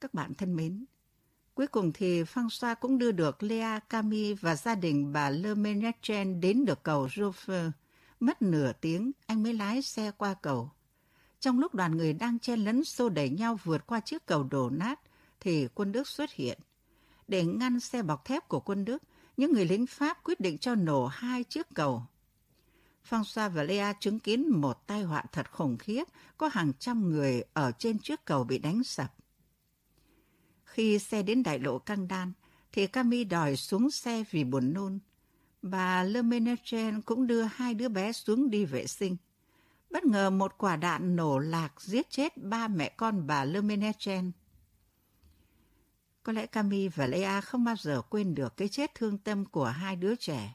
Các bạn thân mến, cuối cùng thì François cũng đưa được Lea cami và gia đình bà Le Menetren đến được cầu Joffre. Ờ, mất nửa tiếng, anh mới lái xe qua cầu. Trong lúc đoàn người đang chen lấn xô đẩy nhau vượt qua chiếc cầu đổ nát, thì quân Đức xuất hiện. Để ngăn xe bọc thép của quân Đức, những người lính Pháp quyết định cho nổ hai chiếc cầu. François và Lea chứng kiến một tai họa thật khủng khiếp, có hàng trăm người ở trên chiếc cầu bị đánh sập. Khi xe đến đại lộ Căng Đan, thì Cami đòi xuống xe vì buồn nôn. Bà Le Menetren cũng đưa hai đứa bé xuống đi vệ sinh. Bất ngờ một quả đạn nổ lạc giết chết ba mẹ con bà Le Menetren. Có lẽ Cami và Lea không bao giờ quên được cái chết thương tâm của hai đứa trẻ.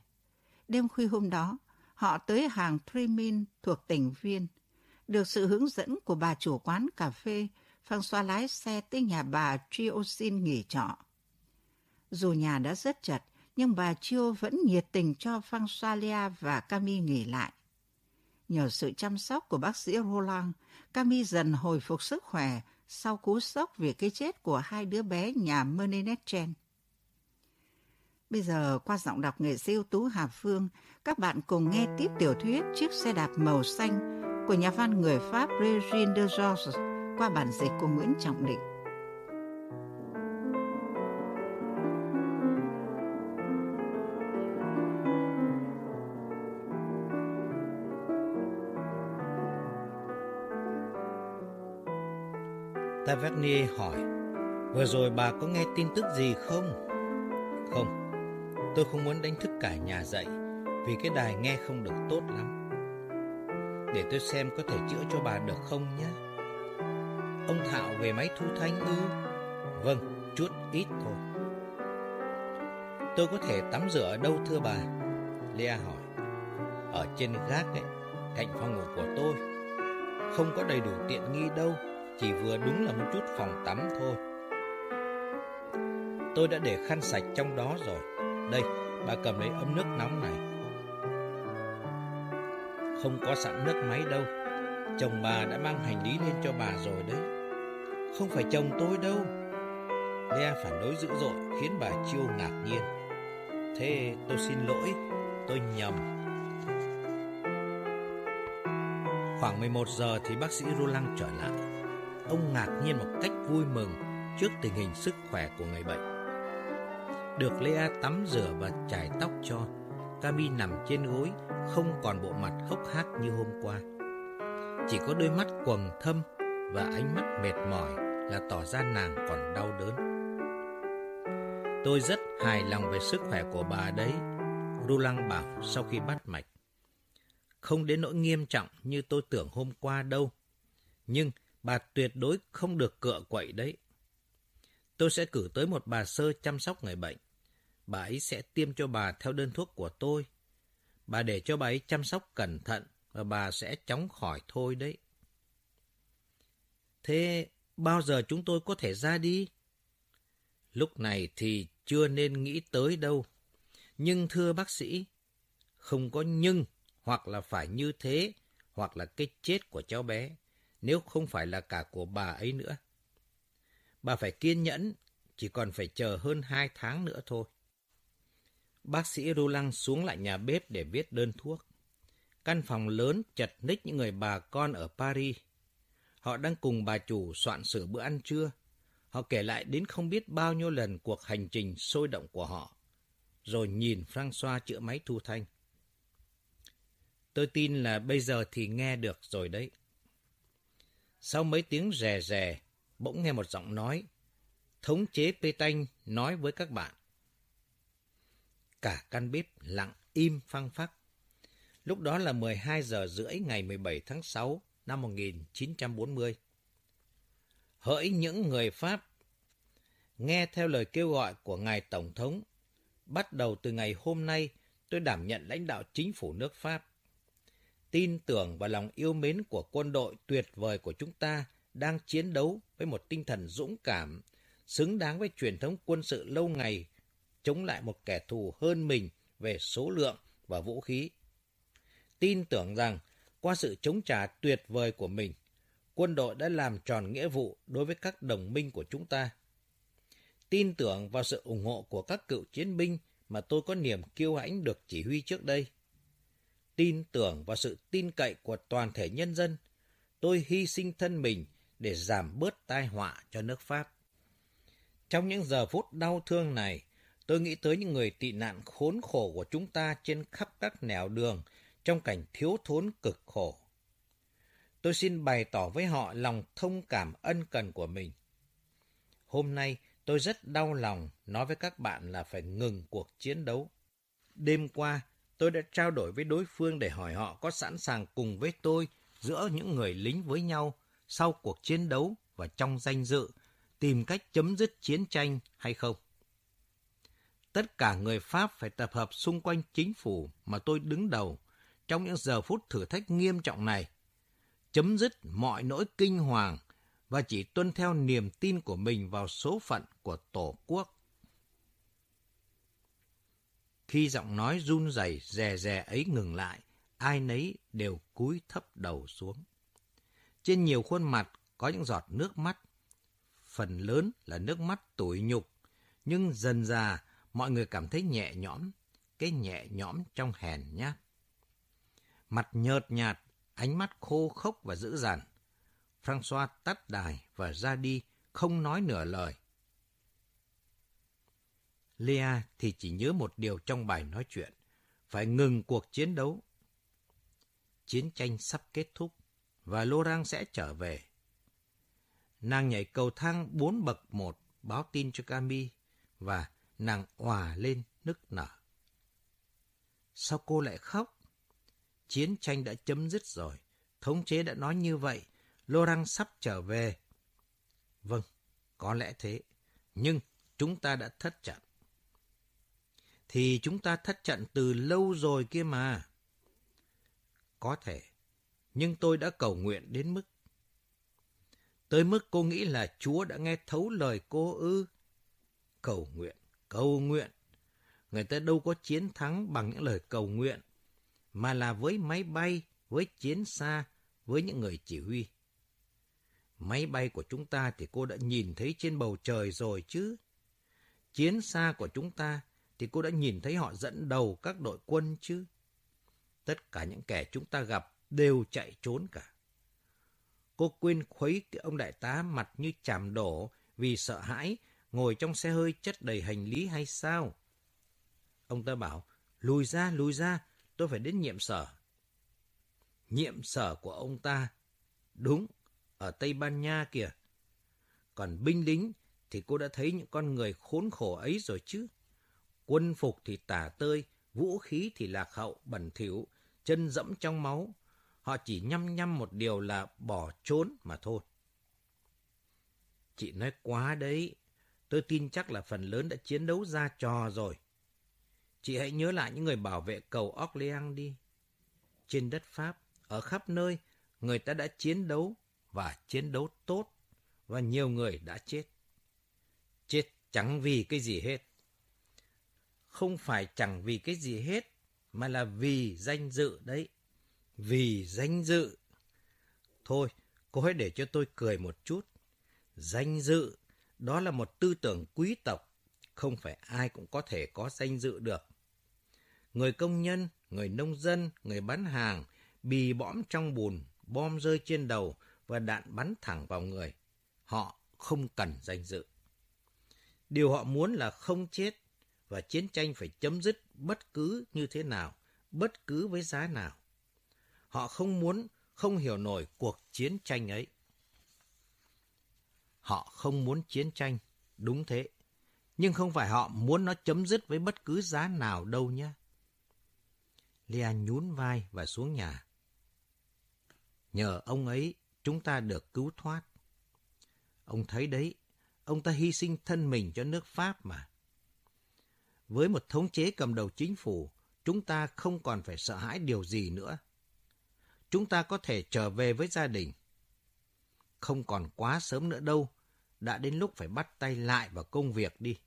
Đêm khuya hôm đó, họ tới hàng Trimin thuộc tỉnh Viên. Được sự hướng dẫn của bà chủ quán cà phê, François lái xe tới nhà bà Triosin nghỉ trọ. Dù nhà đã rất chật, nhưng bà Chio vẫn nhiệt tình cho François Lea và Camille nghỉ lại. Nhờ sự chăm sóc của bác sĩ Roland, Camille dần hồi phục sức khỏe sau cú sốc vì cái chết của hai đứa bé nhà Menenetchen. Bây giờ, qua giọng đọc nghệ sĩ ưu tú Hà Phương, các bạn cùng nghe tiếp tiểu thuyết Chiếc xe đạp màu xanh của nhà văn người Pháp Regine de Georges qua bản dịch của Nguyễn Trọng Định. Tavernier hỏi, vừa rồi bà có nghe tin tức gì không? Không, tôi không muốn đánh thức cả nhà dậy vì cái đài nghe không được tốt lắm. Để tôi xem có thể chữa cho bà được không nhé. Ông Thạo về máy thu thanh ư? Vâng, chút ít thôi. Tôi có thể tắm rửa ở đâu thưa bà? Lea hỏi. Ở trên gác ấy, cạnh phòng ngủ của tôi. Không có đầy đủ tiện nghi đâu, chỉ vừa đúng là một chút phòng tắm thôi. Tôi đã để khăn sạch trong đó rồi. Đây, bà cầm lấy ấm nước nóng này. Không có sẵn nước máy đâu. Chồng bà đã mang hành lý lên cho bà rồi đấy. Không phải chồng tôi đâu. Lea phản đối dữ dội khiến bà Chiêu ngạc nhiên. Thế tôi xin lỗi, tôi nhầm. Khoảng 11 giờ thì bác sĩ Roland trở lại. Ông ngạc nhiên một cách vui mừng trước tình hình sức khỏe của người bệnh. Được Lea tắm rửa và chải tóc cho, Cami nằm trên gối, không còn bộ mặt hốc hác như hôm qua. Chỉ có đôi mắt quầng thâm và ánh mắt mệt mỏi là tỏ ra nàng còn đau đớn. Tôi rất hài lòng về sức khỏe của bà đấy, Rulang bảo sau khi bắt mạch. Không đến nỗi nghiêm trọng như tôi tưởng hôm qua đâu. Nhưng bà tuyệt đối không được cựa quậy đấy. Tôi sẽ cử tới một bà sơ chăm sóc người bệnh. Bà ấy sẽ tiêm cho bà theo đơn thuốc của tôi. Bà để cho bà ấy chăm sóc cẩn thận và bà sẽ chóng khỏi thôi đấy. Thế bao giờ chúng tôi có thể ra đi? Lúc này thì chưa nên nghĩ tới đâu. Nhưng thưa bác sĩ, không có nhưng hoặc là phải như thế hoặc là cái chết của cháu bé nếu không phải là cả của bà ấy nữa. Bà phải kiên nhẫn, chỉ còn phải chờ hơn hai tháng nữa thôi. Bác sĩ Roland xuống lại nhà bếp để viết đơn thuốc. Căn phòng lớn chật ních những người bà con ở Paris. Họ đang cùng bà chủ soạn sửa bữa ăn trưa. Họ kể lại đến không biết bao nhiêu lần cuộc hành trình sôi động của họ. Rồi nhìn Francois chữa máy thu thanh. Tôi tin là bây giờ thì nghe được rồi đấy. Sau mấy tiếng rè rè, bỗng nghe một giọng nói. Thống chế Pê Tanh nói với các bạn. Cả căn bếp lặng im phăng phắc. Lúc đó là 12 giờ rưỡi ngày 17 tháng 6 năm 1940. Hỡi những người Pháp, nghe theo lời kêu gọi của Ngài Tổng thống, bắt đầu từ ngày hôm nay tôi đảm nhận lãnh đạo chính phủ nước Pháp. Tin tưởng và lòng yêu mến của quân đội tuyệt vời của chúng ta đang chiến đấu với một tinh thần dũng cảm, xứng đáng với truyền thống quân sự lâu ngày, chống lại một kẻ thù hơn mình về số lượng và vũ khí. Tin tưởng rằng qua sự chống trả tuyệt vời của mình, quân đội đã làm tròn nghĩa vụ đối với các đồng minh của chúng ta. Tin tưởng vào sự ủng hộ của các cựu chiến binh mà tôi có niềm kiêu hãnh được chỉ huy trước đây. Tin tưởng vào sự tin cậy của toàn thể nhân dân, tôi hy sinh thân mình để giảm bớt tai họa cho nước Pháp. Trong những giờ phút đau thương này, tôi nghĩ tới những người tị nạn khốn khổ của chúng ta trên khắp các nẻo đường trong cảnh thiếu thốn cực khổ. Tôi xin bày tỏ với họ lòng thông cảm ân cần của mình. Hôm nay, tôi rất đau lòng nói với các bạn là phải ngừng cuộc chiến đấu. Đêm qua, tôi đã trao đổi với đối phương để hỏi họ có sẵn sàng cùng với tôi giữa những người lính với nhau sau cuộc chiến đấu và trong danh dự, tìm cách chấm dứt chiến tranh hay không. Tất cả người Pháp phải tập hợp xung quanh chính phủ mà tôi đứng đầu trong những giờ phút thử thách nghiêm trọng này, chấm dứt mọi nỗi kinh hoàng và chỉ tuân theo niềm tin của mình vào số phận của Tổ quốc. Khi giọng nói run rẩy rè rè ấy ngừng lại, ai nấy đều cúi thấp đầu xuống. Trên nhiều khuôn mặt có những giọt nước mắt, phần lớn là nước mắt tủi nhục, nhưng dần dà mọi người cảm thấy nhẹ nhõm, cái nhẹ nhõm trong hèn nhát. Mặt nhợt nhạt, ánh mắt khô khốc và dữ dằn. François tắt đài và ra đi, không nói nửa lời. Lea thì chỉ nhớ một điều trong bài nói chuyện, phải ngừng cuộc chiến đấu. Chiến tranh sắp kết thúc và Laurent sẽ trở về. Nàng nhảy cầu thang bốn bậc một báo tin cho Cami và nàng òa lên nức nở. Sao cô lại khóc? Chiến tranh đã chấm dứt rồi. Thống chế đã nói như vậy. Laurent sắp trở về. Vâng, có lẽ thế. Nhưng chúng ta đã thất trận. Thì chúng ta thất trận từ lâu rồi kia mà. Có thể. Nhưng tôi đã cầu nguyện đến mức. Tới mức cô nghĩ là Chúa đã nghe thấu lời cô ư. Cầu nguyện, cầu nguyện. Người ta đâu có chiến thắng bằng những lời cầu nguyện mà là với máy bay, với chiến xa, với những người chỉ huy. Máy bay của chúng ta thì cô đã nhìn thấy trên bầu trời rồi chứ. Chiến xa của chúng ta thì cô đã nhìn thấy họ dẫn đầu các đội quân chứ. Tất cả những kẻ chúng ta gặp đều chạy trốn cả. Cô quên khuấy cái ông đại tá mặt như chàm đổ vì sợ hãi ngồi trong xe hơi chất đầy hành lý hay sao? Ông ta bảo, lùi ra, lùi ra, tôi phải đến nhiệm sở. Nhiệm sở của ông ta, đúng, ở Tây Ban Nha kìa. Còn binh lính thì cô đã thấy những con người khốn khổ ấy rồi chứ. Quân phục thì tả tơi, vũ khí thì lạc hậu, bẩn thỉu, chân dẫm trong máu. Họ chỉ nhăm nhăm một điều là bỏ trốn mà thôi. Chị nói quá đấy. Tôi tin chắc là phần lớn đã chiến đấu ra trò rồi. Chị hãy nhớ lại những người bảo vệ cầu Orléans đi. Trên đất Pháp, ở khắp nơi, người ta đã chiến đấu và chiến đấu tốt và nhiều người đã chết. Chết chẳng vì cái gì hết. Không phải chẳng vì cái gì hết, mà là vì danh dự đấy. Vì danh dự. Thôi, cô hãy để cho tôi cười một chút. Danh dự, đó là một tư tưởng quý tộc. Không phải ai cũng có thể có danh dự được người công nhân, người nông dân, người bán hàng bị bõm trong bùn, bom rơi trên đầu và đạn bắn thẳng vào người. Họ không cần danh dự. Điều họ muốn là không chết và chiến tranh phải chấm dứt bất cứ như thế nào, bất cứ với giá nào. Họ không muốn, không hiểu nổi cuộc chiến tranh ấy. Họ không muốn chiến tranh, đúng thế. Nhưng không phải họ muốn nó chấm dứt với bất cứ giá nào đâu nhé. Lea nhún vai và xuống nhà. Nhờ ông ấy, chúng ta được cứu thoát. Ông thấy đấy, ông ta hy sinh thân mình cho nước Pháp mà. Với một thống chế cầm đầu chính phủ, chúng ta không còn phải sợ hãi điều gì nữa. Chúng ta có thể trở về với gia đình. Không còn quá sớm nữa đâu, đã đến lúc phải bắt tay lại vào công việc đi.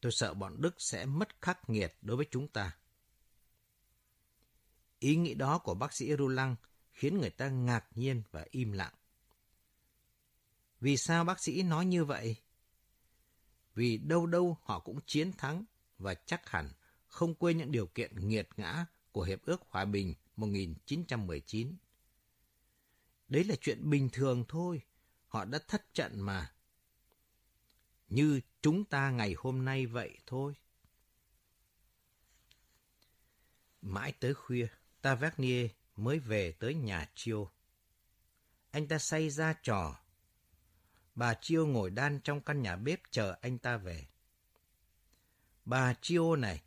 Tôi sợ bọn Đức sẽ mất khắc nghiệt đối với chúng ta. Ý nghĩ đó của bác sĩ Rulang khiến người ta ngạc nhiên và im lặng. Vì sao bác sĩ nói như vậy? Vì đâu đâu họ cũng chiến thắng và chắc hẳn không quên những điều kiện nghiệt ngã của Hiệp ước Hòa bình 1919. Đấy là chuyện bình thường thôi, họ đã thất trận mà. Như chúng ta ngày hôm nay vậy thôi. Mãi tới khuya, Tavernier mới về tới nhà Chiêu. Anh ta say ra trò. Bà Chiêu ngồi đan trong căn nhà bếp chờ anh ta về. Bà Chiêu này,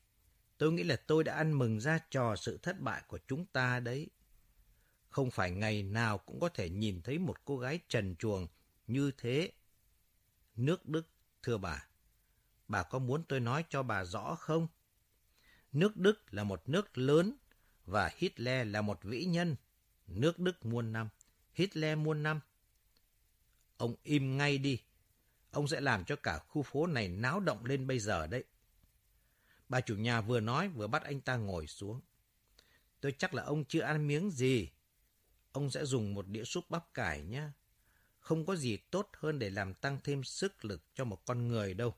tôi nghĩ là tôi đã ăn mừng ra trò sự thất bại của chúng ta đấy. Không phải ngày nào cũng có thể nhìn thấy một cô gái trần chuồng như thế. Nước Đức, thưa bà, bà có muốn tôi nói cho bà rõ không? Nước Đức là một nước lớn và Hitler là một vĩ nhân. Nước Đức muôn năm, Hitler muôn năm. Ông im ngay đi. Ông sẽ làm cho cả khu phố này náo động lên bây giờ đấy. Bà chủ nhà vừa nói vừa bắt anh ta ngồi xuống. Tôi chắc là ông chưa ăn miếng gì. Ông sẽ dùng một đĩa súp bắp cải nhé. Không có gì tốt hơn để làm tăng thêm sức lực cho một con người đâu.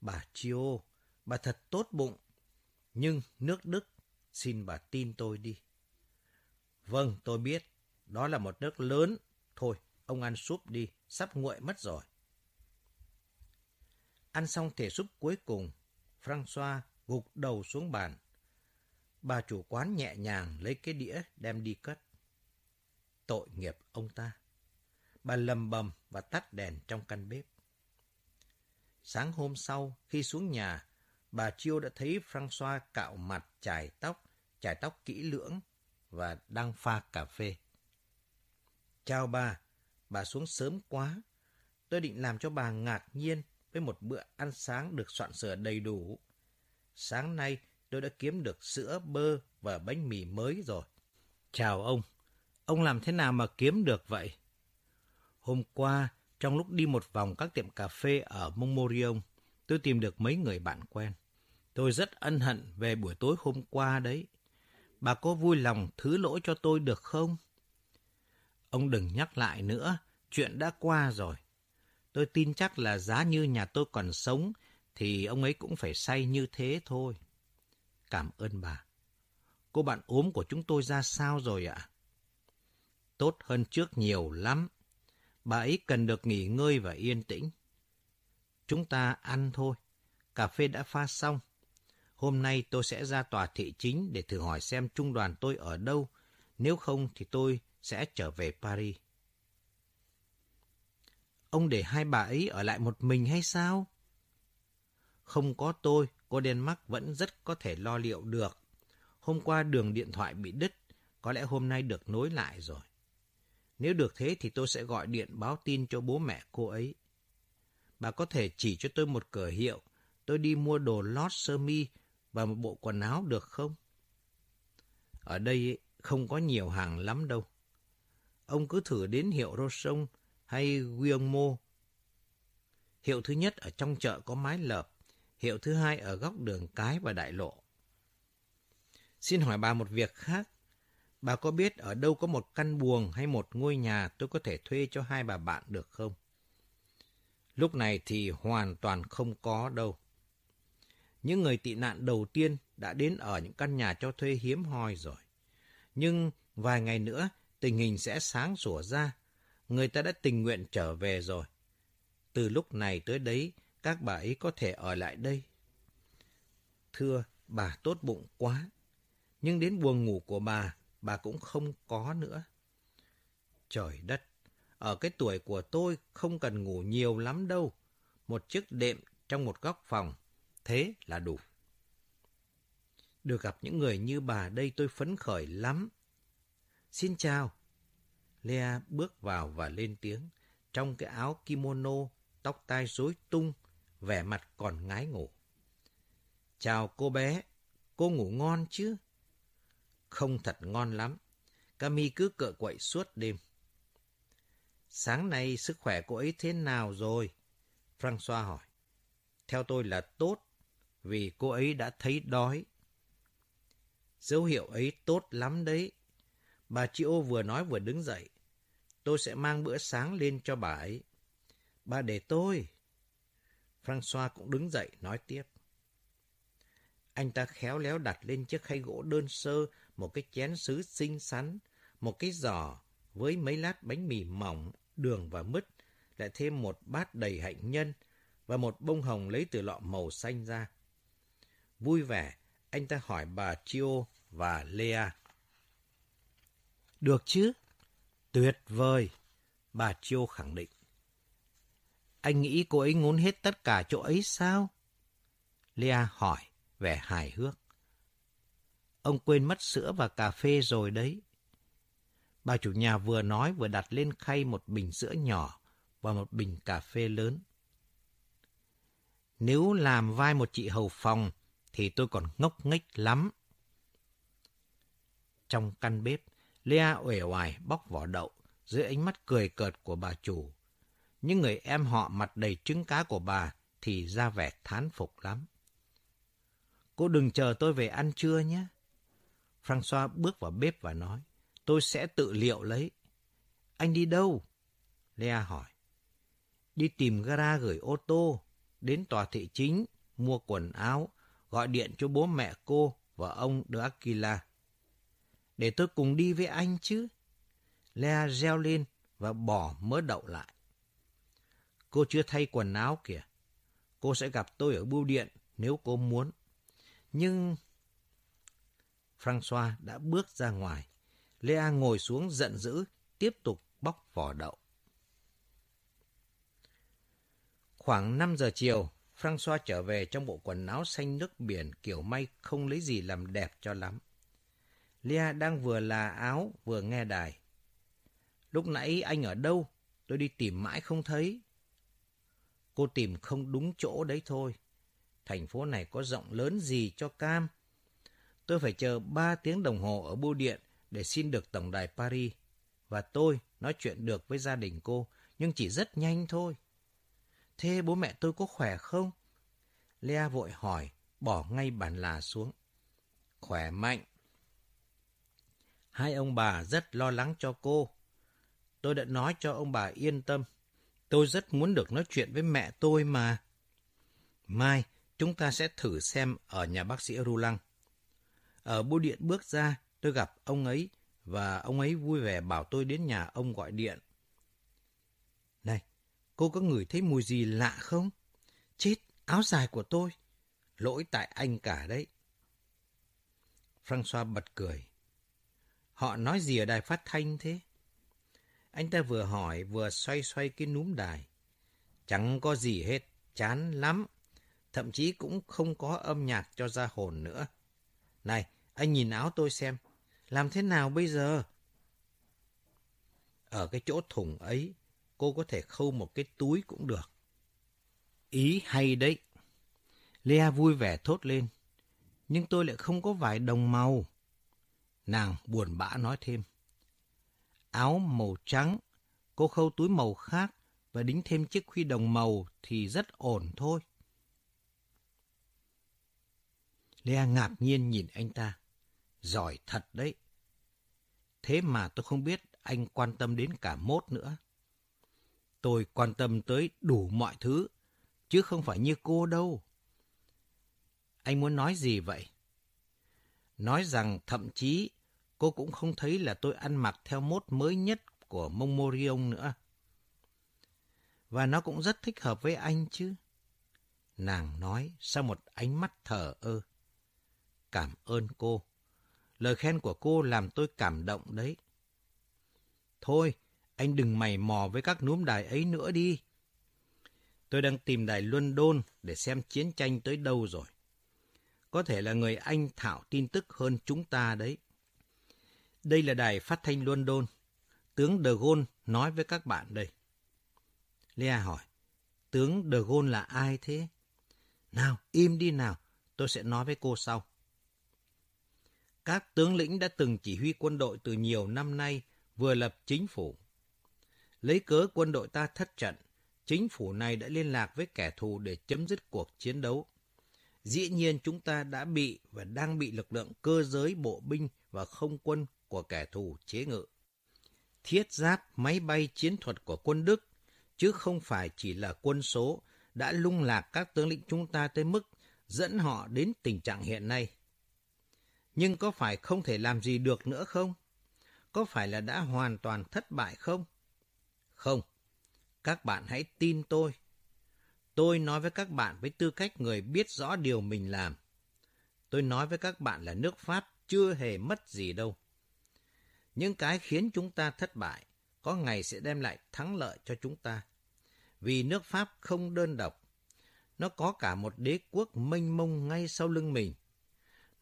Bà chiô bà thật tốt bụng. Nhưng nước Đức, xin bà tin tôi đi. Vâng, tôi biết. Đó là một nước lớn. Thôi, ông ăn súp đi, sắp nguội mất rồi. Ăn xong thể súp cuối cùng, François gục đầu xuống bàn. Bà chủ quán nhẹ nhàng lấy cái đĩa đem đi cất. Tội nghiệp ông ta. Bà lầm bầm và tắt đèn trong căn bếp. Sáng hôm sau, khi xuống nhà, bà Chiêu đã thấy François cạo mặt, chải tóc, chải tóc kỹ lưỡng và đang pha cà phê. Chào bà, bà xuống sớm quá. Tôi định làm cho bà ngạc nhiên với một bữa ăn sáng được soạn sửa đầy đủ. Sáng nay tôi đã kiếm được sữa, bơ và bánh mì mới rồi. Chào ông, ông làm thế nào mà kiếm được vậy? Hôm qua, trong lúc đi một vòng các tiệm cà phê ở Montmorillon, tôi tìm được mấy người bạn quen. Tôi rất ân hận về buổi tối hôm qua đấy. Bà có vui lòng thứ lỗi cho tôi được không? Ông đừng nhắc lại nữa, chuyện đã qua rồi. Tôi tin chắc là giá như nhà tôi còn sống, thì ông ấy cũng phải say như thế thôi. Cảm ơn bà. Cô bạn ốm của chúng tôi ra sao rồi ạ? Tốt hơn trước nhiều lắm. Bà ấy cần được nghỉ ngơi và yên tĩnh. Chúng ta ăn thôi. Cà phê đã pha xong. Hôm nay tôi sẽ ra tòa thị chính để thử hỏi xem trung đoàn tôi ở đâu. Nếu không thì tôi sẽ trở về Paris. Ông để hai bà ấy ở lại một mình hay sao? Không có tôi, cô Denmark vẫn rất có thể lo liệu được. Hôm qua đường điện thoại bị đứt, có lẽ hôm nay được nối lại rồi. Nếu được thế thì tôi sẽ gọi điện báo tin cho bố mẹ cô ấy. Bà có thể chỉ cho tôi một cửa hiệu, tôi đi mua đồ lót sơ mi và một bộ quần áo được không? Ở đây không có nhiều hàng lắm đâu. Ông cứ thử đến hiệu Roson hay Guillermo. Hiệu thứ nhất ở trong chợ có mái lợp, hiệu thứ hai ở góc đường cái và đại lộ. Xin hỏi bà một việc khác. Bà có biết ở đâu có một căn buồng hay một ngôi nhà tôi có thể thuê cho hai bà bạn được không? Lúc này thì hoàn toàn không có đâu. Những người tị nạn đầu tiên đã đến ở những căn nhà cho thuê hiếm hoi rồi. Nhưng vài ngày nữa tình hình sẽ sáng sủa ra. Người ta đã tình nguyện trở về rồi. Từ lúc này tới đấy, các bà ấy có thể ở lại đây. Thưa, bà tốt bụng quá. Nhưng đến buồng ngủ của bà, bà cũng không có nữa. Trời đất, ở cái tuổi của tôi không cần ngủ nhiều lắm đâu. Một chiếc đệm trong một góc phòng, thế là đủ. Được gặp những người như bà đây tôi phấn khởi lắm. Xin chào. Lea bước vào và lên tiếng, trong cái áo kimono, tóc tai rối tung, vẻ mặt còn ngái ngủ. Chào cô bé, cô ngủ ngon chứ? Không thật ngon lắm, Cami cứ cựa quậy suốt đêm. Sáng nay sức khỏe cô ấy thế nào rồi? Francois hỏi. Theo tôi là tốt, vì cô ấy đã thấy đói. Dấu hiệu ấy tốt lắm đấy. Bà Chio vừa nói vừa đứng dậy. Tôi sẽ mang bữa sáng lên cho bà ấy. Bà để tôi. Francois cũng đứng dậy nói tiếp. Anh ta khéo léo đặt lên chiếc khay gỗ đơn sơ một cái chén sứ xinh xắn, một cái giỏ với mấy lát bánh mì mỏng, đường và mứt, lại thêm một bát đầy hạnh nhân và một bông hồng lấy từ lọ màu xanh ra. Vui vẻ, anh ta hỏi bà Chio và Lea. Được chứ? Tuyệt vời, bà Chio khẳng định. Anh nghĩ cô ấy ngốn hết tất cả chỗ ấy sao? Lea hỏi, vẻ hài hước. Ông quên mất sữa và cà phê rồi đấy. Bà chủ nhà vừa nói vừa đặt lên khay một bình sữa nhỏ và một bình cà phê lớn. Nếu làm vai một chị hầu phòng thì tôi còn ngốc nghếch lắm. Trong căn bếp, Lea uể oải bóc vỏ đậu dưới ánh mắt cười cợt của bà chủ. Những người em họ mặt đầy trứng cá của bà thì ra vẻ thán phục lắm. Cô đừng chờ tôi về ăn trưa nhé. François bước vào bếp và nói, tôi sẽ tự liệu lấy. Anh đi đâu? Lea hỏi. Đi tìm gara gửi ô tô, đến tòa thị chính, mua quần áo, gọi điện cho bố mẹ cô và ông De Aquila. Để tôi cùng đi với anh chứ. Lea reo lên và bỏ mớ đậu lại. Cô chưa thay quần áo kìa. Cô sẽ gặp tôi ở bưu điện nếu cô muốn. Nhưng... François đã bước ra ngoài. Lea ngồi xuống giận dữ, tiếp tục bóc vỏ đậu. Khoảng 5 giờ chiều, François trở về trong bộ quần áo xanh nước biển kiểu may không lấy gì làm đẹp cho lắm. Lea đang vừa là áo vừa nghe đài. Lúc nãy anh ở đâu? Tôi đi tìm mãi không thấy. Cô tìm không đúng chỗ đấy thôi. Thành phố này có rộng lớn gì cho cam? Tôi phải chờ 3 tiếng đồng hồ ở bưu điện để xin được tổng đài Paris. Và tôi nói chuyện được với gia đình cô, nhưng chỉ rất nhanh thôi. Thế bố mẹ tôi có khỏe không? Lea vội hỏi, bỏ ngay bàn là xuống. Khỏe mạnh. Hai ông bà rất lo lắng cho cô. Tôi đã nói cho ông bà yên tâm. Tôi rất muốn được nói chuyện với mẹ tôi mà. Mai, chúng ta sẽ thử xem ở nhà bác sĩ Rulang. Ở bưu điện bước ra, tôi gặp ông ấy và ông ấy vui vẻ bảo tôi đến nhà ông gọi điện. Này, cô có ngửi thấy mùi gì lạ không? Chết, áo dài của tôi. Lỗi tại anh cả đấy. François bật cười. Họ nói gì ở đài phát thanh thế? Anh ta vừa hỏi vừa xoay xoay cái núm đài. Chẳng có gì hết, chán lắm. Thậm chí cũng không có âm nhạc cho ra hồn nữa. Này, anh nhìn áo tôi xem. Làm thế nào bây giờ? Ở cái chỗ thùng ấy, cô có thể khâu một cái túi cũng được. Ý hay đấy. Lea vui vẻ thốt lên. Nhưng tôi lại không có vải đồng màu. Nàng buồn bã nói thêm. Áo màu trắng, cô khâu túi màu khác và đính thêm chiếc khuy đồng màu thì rất ổn thôi. Lea ngạc nhiên nhìn anh ta. Giỏi thật đấy. Thế mà tôi không biết anh quan tâm đến cả mốt nữa. Tôi quan tâm tới đủ mọi thứ, chứ không phải như cô đâu. Anh muốn nói gì vậy? Nói rằng thậm chí cô cũng không thấy là tôi ăn mặc theo mốt mới nhất của Mông Morion nữa. Và nó cũng rất thích hợp với anh chứ. Nàng nói sau một ánh mắt thở ơ. Cảm ơn cô. Lời khen của cô làm tôi cảm động đấy. Thôi, anh đừng mày mò với các núm đài ấy nữa đi. Tôi đang tìm đài London để xem chiến tranh tới đâu rồi. Có thể là người Anh thạo tin tức hơn chúng ta đấy. Đây là đài phát thanh London. Tướng De Gaulle nói với các bạn đây. Lea hỏi, tướng De Gaulle là ai thế? Nào, im đi nào, tôi sẽ nói với cô sau. Các tướng lĩnh đã từng chỉ huy quân đội từ nhiều năm nay vừa lập chính phủ. Lấy cớ quân đội ta thất trận, chính phủ này đã liên lạc với kẻ thù để chấm dứt cuộc chiến đấu. Dĩ nhiên chúng ta đã bị và đang bị lực lượng cơ giới bộ binh và không quân của kẻ thù chế ngự. Thiết giáp, máy bay chiến thuật của quân Đức, chứ không phải chỉ là quân số, đã lung lạc các tướng lĩnh chúng ta tới mức dẫn họ đến tình trạng hiện nay. Nhưng có phải không thể làm gì được nữa không? Có phải là đã hoàn toàn thất bại không? Không. Các bạn hãy tin tôi. Tôi nói với các bạn với tư cách người biết rõ điều mình làm. Tôi nói với các bạn là nước Pháp chưa hề mất gì đâu. Những cái khiến chúng ta thất bại có ngày sẽ đem lại thắng lợi cho chúng ta. Vì nước Pháp không đơn độc. Nó có cả một đế quốc mênh mông ngay sau lưng mình.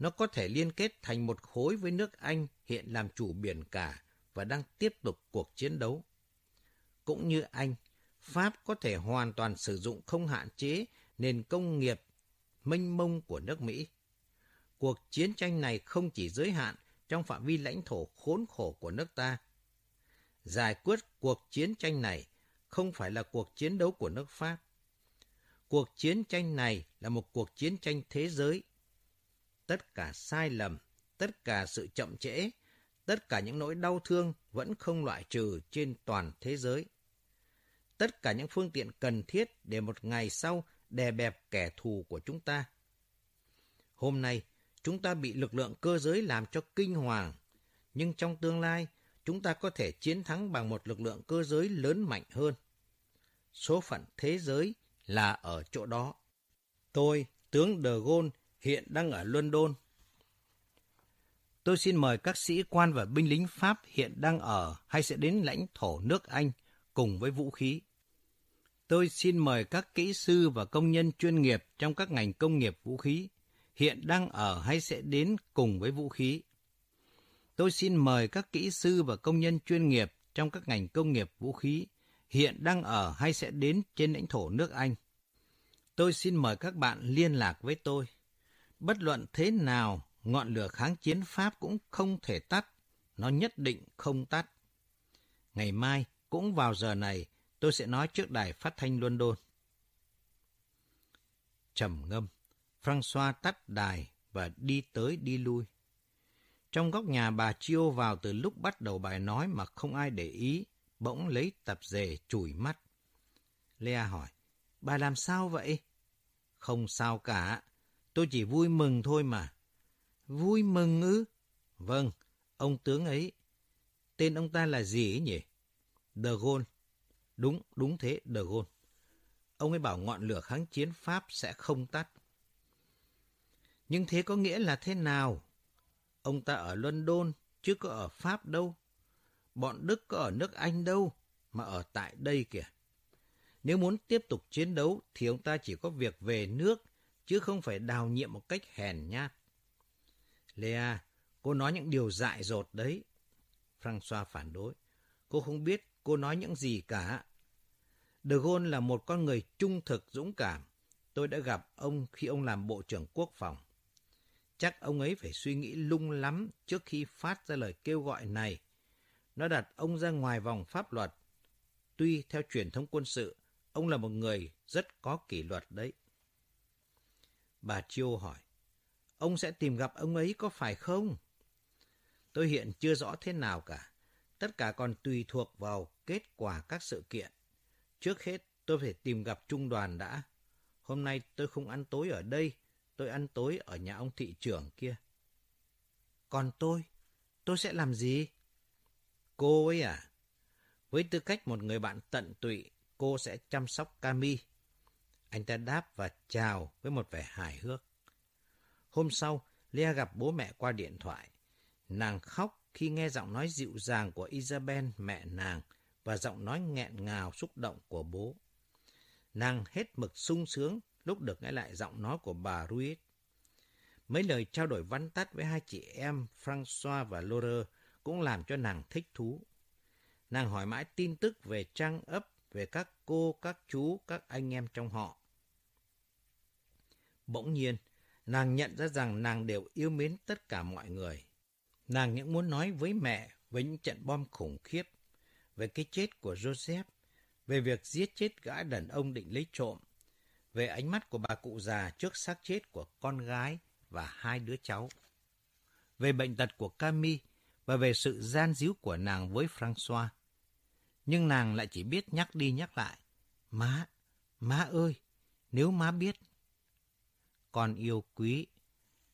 Nó có thể liên kết thành một khối với nước Anh hiện làm chủ biển cả và đang tiếp tục cuộc chiến đấu. Cũng như Anh, Pháp có thể hoàn toàn sử dụng không hạn chế nền công nghiệp mênh mông của nước Mỹ. Cuộc chiến tranh này không chỉ giới hạn trong phạm vi lãnh thổ khốn khổ của nước ta. Giải quyết cuộc chiến tranh này không phải là cuộc chiến đấu của nước Pháp. Cuộc chiến tranh này là một cuộc chiến tranh thế giới. Tất cả sai lầm, tất cả sự chậm trễ, tất cả những nỗi đau thương vẫn không loại trừ trên toàn thế giới. Tất cả những phương tiện cần thiết để một ngày sau đè bẹp kẻ thù của chúng ta. Hôm nay, chúng ta bị lực lượng cơ giới làm cho kinh hoàng, nhưng trong tương lai, chúng ta có thể chiến thắng bằng một lực lượng cơ giới lớn mạnh hơn. Số phận thế giới là ở chỗ đó. Tôi, tướng De Gaulle, hiện đang ở London. Tôi xin mời các sĩ quan và binh lính Pháp hiện đang ở hay sẽ đến lãnh thổ nước Anh cùng với vũ khí. Tôi xin mời các kỹ sư và công nhân chuyên nghiệp trong các ngành công nghiệp vũ khí hiện đang ở hay sẽ đến cùng với vũ khí. Tôi xin mời các kỹ sư và công nhân chuyên nghiệp trong các ngành công nghiệp vũ khí hiện đang ở hay sẽ đến trên lãnh thổ nước Anh. Tôi xin mời các bạn liên lạc với tôi. Bất luận thế nào, ngọn lửa kháng chiến Pháp cũng không thể tắt. Nó nhất định không tắt. Ngày mai, cũng vào giờ này, tôi sẽ nói trước đài phát thanh London. Trầm ngâm. François tắt đài và đi tới đi lui. Trong góc nhà bà Chiêu vào từ lúc bắt đầu bài nói mà không ai để ý, bỗng lấy tập dề chùi mắt. Lea hỏi, bà làm sao vậy? Không sao cả, tôi chỉ vui mừng thôi mà. Vui mừng ư? Vâng, ông tướng ấy. Tên ông ta là gì ấy nhỉ? De Gaulle. Đúng, đúng thế, De Gaulle. Ông ấy bảo ngọn lửa kháng chiến Pháp sẽ không tắt. Nhưng thế có nghĩa là thế nào? Ông ta ở London, chứ có ở Pháp đâu. Bọn Đức có ở nước Anh đâu, mà ở tại đây kìa. Nếu muốn tiếp tục chiến đấu thì ông ta chỉ có việc về nước, chứ không phải đào nhiệm một cách hèn nhát. Lea, cô nói những điều dại dột đấy. François phản đối. Cô không biết cô nói những gì cả. De Gaulle là một con người trung thực dũng cảm. Tôi đã gặp ông khi ông làm Bộ trưởng Quốc phòng. Chắc ông ấy phải suy nghĩ lung lắm trước khi phát ra lời kêu gọi này. Nó đặt ông ra ngoài vòng pháp luật. Tuy theo truyền thống quân sự, ông là một người rất có kỷ luật đấy. Bà Chiêu hỏi, ông sẽ tìm gặp ông ấy có phải không? Tôi hiện chưa rõ thế nào cả. Tất cả còn tùy thuộc vào kết quả các sự kiện. Trước hết, tôi phải tìm gặp trung đoàn đã. Hôm nay tôi không ăn tối ở đây, tôi ăn tối ở nhà ông thị trưởng kia. Còn tôi, tôi sẽ làm gì? Cô ấy à? Với tư cách một người bạn tận tụy, cô sẽ chăm sóc Cami. Anh ta đáp và chào với một vẻ hài hước. Hôm sau, Lea gặp bố mẹ qua điện thoại. Nàng khóc khi nghe giọng nói dịu dàng của Isabel, mẹ nàng, và giọng nói nghẹn ngào xúc động của bố. Nàng hết mực sung sướng lúc được nghe lại giọng nói của bà Ruiz. Mấy lời trao đổi vắn tắt với hai chị em François và Laura cũng làm cho nàng thích thú. Nàng hỏi mãi tin tức về trang ấp, về các cô, các chú, các anh em trong họ. Bỗng nhiên, nàng nhận ra rằng nàng đều yêu mến tất cả mọi người. Nàng những muốn nói với mẹ về những trận bom khủng khiếp, về cái chết của Joseph, về việc giết chết gã đàn ông định lấy trộm, về ánh mắt của bà cụ già trước xác chết của con gái và hai đứa cháu. Về bệnh tật của Cami và về sự gian díu của nàng với François. Nhưng nàng lại chỉ biết nhắc đi nhắc lại. Má, má ơi, nếu má biết. Con yêu quý,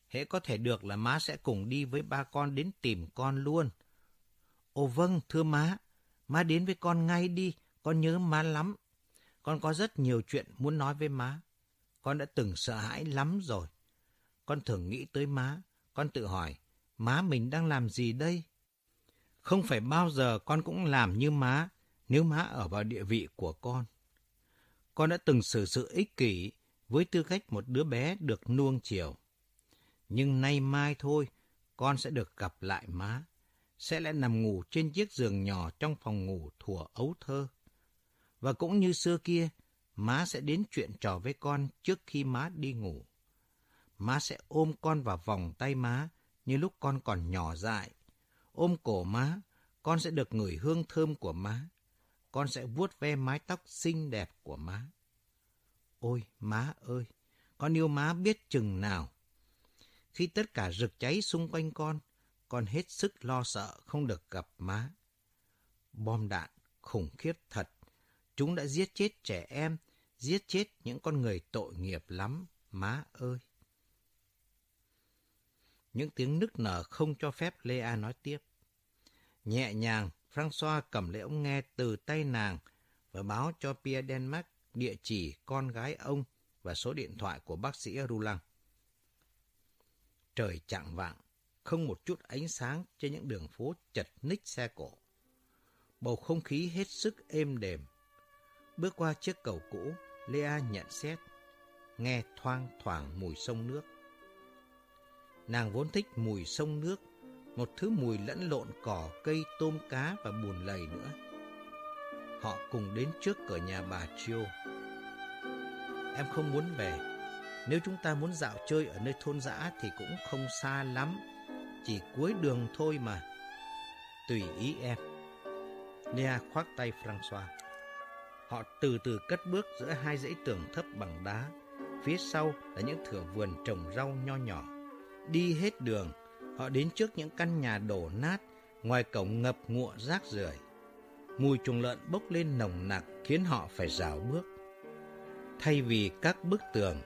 hễ có thể được là má sẽ cùng đi với ba con đến tìm con luôn. Ồ vâng, thưa má, má đến với con ngay đi, con nhớ má lắm. Con có rất nhiều chuyện muốn nói với má. Con đã từng sợ hãi lắm rồi. Con thường nghĩ tới má, con tự hỏi, má mình đang làm gì đây? Không phải bao giờ con cũng làm như má, nếu má ở vào địa vị của con. Con đã từng xử sự ích kỷ với tư cách một đứa bé được nuông chiều. Nhưng nay mai thôi, con sẽ được gặp lại má, sẽ lại nằm ngủ trên chiếc giường nhỏ trong phòng ngủ thủa ấu thơ. Và cũng như xưa kia, má sẽ đến chuyện trò với con trước khi má đi ngủ. Má sẽ ôm con vào vòng tay má như lúc con còn nhỏ dại. Ôm cổ má, con sẽ được ngửi hương thơm của má. Con sẽ vuốt ve mái tóc xinh đẹp của má. Ôi má ơi, con yêu má biết chừng nào. Khi tất cả rực cháy xung quanh con, con hết sức lo sợ không được gặp má. Bom đạn khủng khiếp thật. Chúng đã giết chết trẻ em, giết chết những con người tội nghiệp lắm, má ơi. Những tiếng nức nở không cho phép Lea nói tiếp. Nhẹ nhàng, François cầm lấy ống nghe từ tay nàng và báo cho Pierre Denmark địa chỉ con gái ông và số điện thoại của bác sĩ Rulang. Trời chạng vạng, không một chút ánh sáng trên những đường phố chật ních xe cổ. Bầu không khí hết sức êm đềm. Bước qua chiếc cầu cũ, Lea nhận xét, nghe thoang thoảng mùi sông nước. Nàng vốn thích mùi sông nước, một thứ mùi lẫn lộn cỏ, cây, tôm cá và bùn lầy nữa. Họ cùng đến trước cửa nhà bà Chiêu. Em không muốn về. Nếu chúng ta muốn dạo chơi ở nơi thôn dã thì cũng không xa lắm. Chỉ cuối đường thôi mà. Tùy ý em. Lea khoác tay Francois. Họ từ từ cất bước giữa hai dãy tường thấp bằng đá. Phía sau là những thửa vườn trồng rau nho nhỏ. Đi hết đường, họ đến trước những căn nhà đổ nát, ngoài cổng ngập ngụa rác rưởi. Mùi trùng lợn bốc lên nồng nặc khiến họ phải rào bước. Thay vì các bức tường,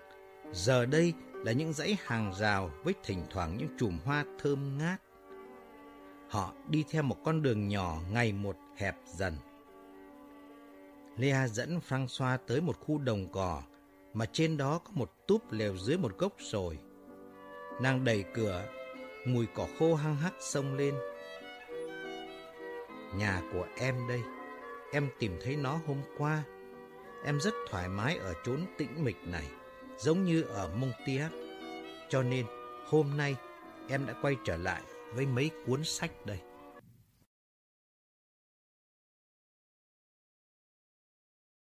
giờ đây là những dãy hàng rào với thỉnh thoảng những chùm hoa thơm ngát. Họ đi theo một con đường nhỏ ngày một hẹp dần. Lea dẫn Francois tới một khu đồng cỏ mà trên đó có một túp lều dưới một gốc sồi. Nàng đẩy cửa, mùi cỏ khô hăng hắc xông lên. Nhà của em đây, em tìm thấy nó hôm qua. Em rất thoải mái ở chốn tĩnh mịch này, giống như ở Montiac. Cho nên hôm nay em đã quay trở lại với mấy cuốn sách đây.